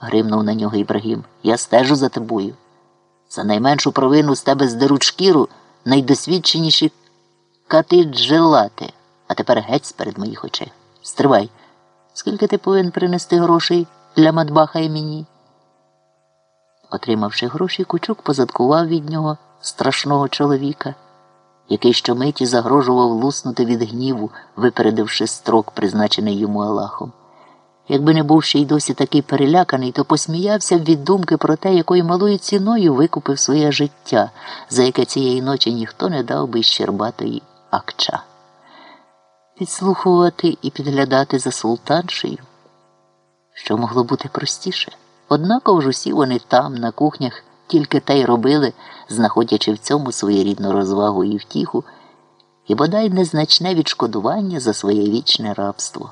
гримнув на нього Ібрагім. Я стежу за тобою. За найменшу провину з тебе здеруть шкіру найдосвідченіші кати джилати. А тепер геть перед моїх очей. Стривай. Скільки ти повинен принести грошей для Мадбаха і мені? Отримавши гроші, кучук позадкував від нього страшного чоловіка, який щомиті загрожував луснути від гніву, випередивши строк, призначений йому Аллахом. Якби не був ще й досі такий переляканий, то посміявся б від думки про те, якою малою ціною викупив своє життя, за яке цієї ночі ніхто не дав би щербатої акча. Підслухувати і підглядати за султаншею, що могло бути простіше. Однаково ж усі вони там, на кухнях, тільки те й робили, знаходячи в цьому своєрідну розвагу і втіху, і бодай незначне відшкодування за своє вічне рабство.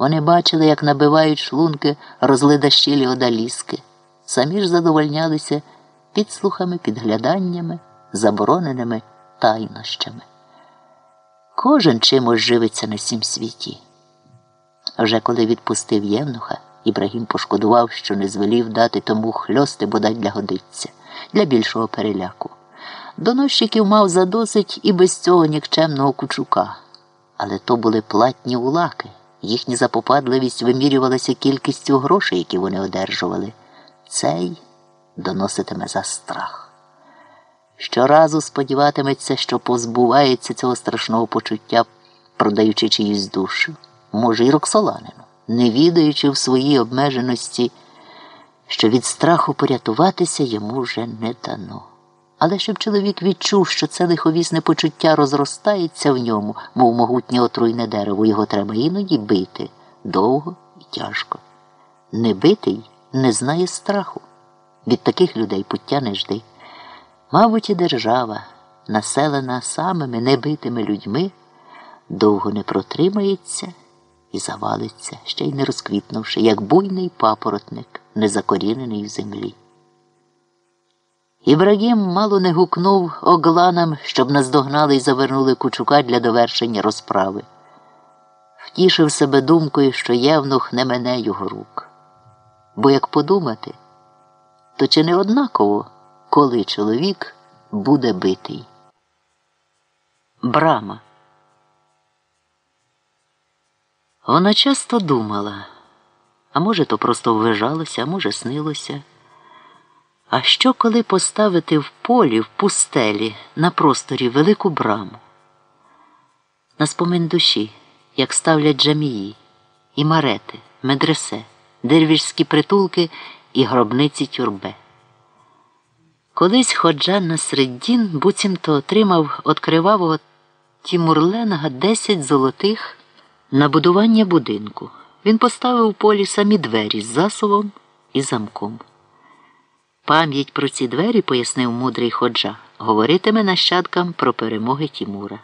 Вони бачили, як набивають шлунки розлидащілі одаліски, самі ж задовольнялися підслухами, підгляданнями, забороненими тайнощами. Кожен чимось живиться на сім світі. Вже коли відпустив Євнуха, Ібрагім пошкодував, що не звелів дати тому хльости бодай для годиться, для більшого переляку. Доносчиків мав задосить і без цього нікчемного кучука. Але то були платні улаки. Їхня запопадливість вимірювалася кількістю грошей, які вони одержували. Цей доноситиме за страх. Щоразу сподіватиметься, що позбувається цього страшного почуття, продаючи чиюсь душу, може, й Роксоланину, не відаючи в своїй обмеженості, що від страху порятуватися йому вже не дано. Але щоб чоловік відчув, що це лиховісне почуття розростається в ньому, мов могутнє отруйне дерево, його треба іноді бити довго і тяжко. Небитий не знає страху. Від таких людей пуття не жди. Мабуть, і держава, населена самими небитими людьми, довго не протримається і завалиться, ще й не розквітнувши, як буйний папоротник, незакорінений в землі. Ібрагім мало не гукнув огланам, щоб наздогнали і завернули кучука для довершення розправи. Втішив себе думкою, що євнух не мене його рук. Бо як подумати, то чи не однаково, коли чоловік буде битий? Брама. Вона часто думала, а може, то просто ввижалося, а може, снилося. А що, коли поставити в полі, в пустелі, на просторі велику браму? На спомин душі, як ставлять джамії, і марети, медресе, дервішські притулки і гробниці тюрбе. Колись ходжа на середдін буцімто отримав від кривавого Тімурленага десять золотих на будування будинку. Він поставив у полі самі двері з засувом і замком. Пам'ять про ці двері, пояснив мудрий ходжа, говоритиме нащадкам про перемоги Тімура.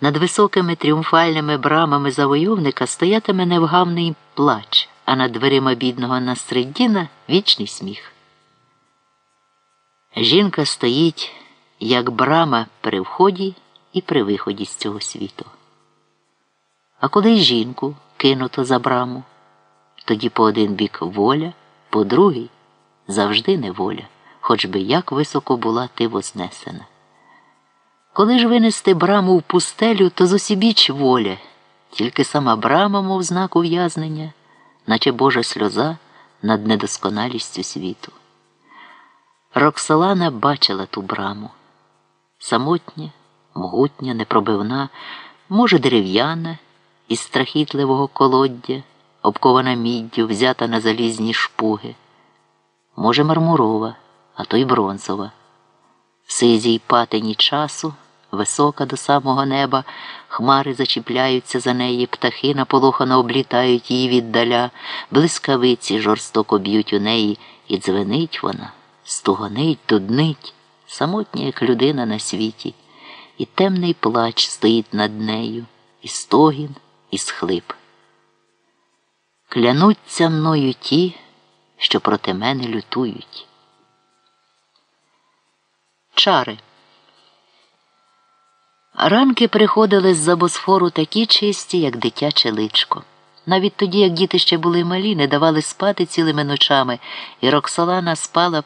Над високими тріумфальними брамами завойовника стоятиме невгавний плач, а над дверима бідного Насреддіна вічний сміх. Жінка стоїть, як брама при вході і при виході з цього світу. А коли жінку кинуто за браму, тоді по один бік воля, по другий завжди неволя, хоч би як високо була ти вознесена. Коли ж винести браму в пустелю, то зусібіч воля, тільки сама брама, мов знак ув'язнення, наче Божа сльоза над недосконалістю світу. Роксолана бачила ту браму. Самотня, могутня, непробивна, може, дерев'яна, із страхітливого колоддя, обкована міддю, взята на залізні шпуги може, мармурова, а то й бронзова. В сизій патині часу, висока до самого неба, хмари зачіпляються за неї, птахи наполохано облітають її віддаля, блискавиці жорстоко б'ють у неї, і дзвенить вона, стугонить, дуднить, самотня, як людина на світі, і темний плач стоїть над нею, і стогін, і схлип. Клянуться мною ті що проти мене лютують. Чари. Ранки приходили з за босфору такі чисті, як дитяче личко. Навіть тоді, як діти ще були малі, не давали спати цілими ночами, і Роксолана спала